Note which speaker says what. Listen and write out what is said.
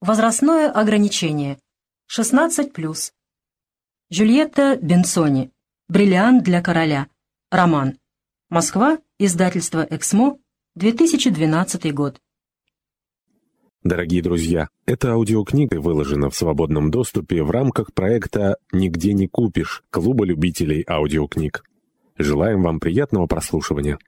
Speaker 1: Возрастное ограничение. 16+. Джульетта Бенсони. Бриллиант для короля. Роман. Москва. Издательство «Эксмо». 2012 год.
Speaker 2: Дорогие друзья, эта аудиокнига выложена в свободном доступе в рамках проекта «Нигде не купишь» Клуба любителей аудиокниг. Желаем вам приятного прослушивания.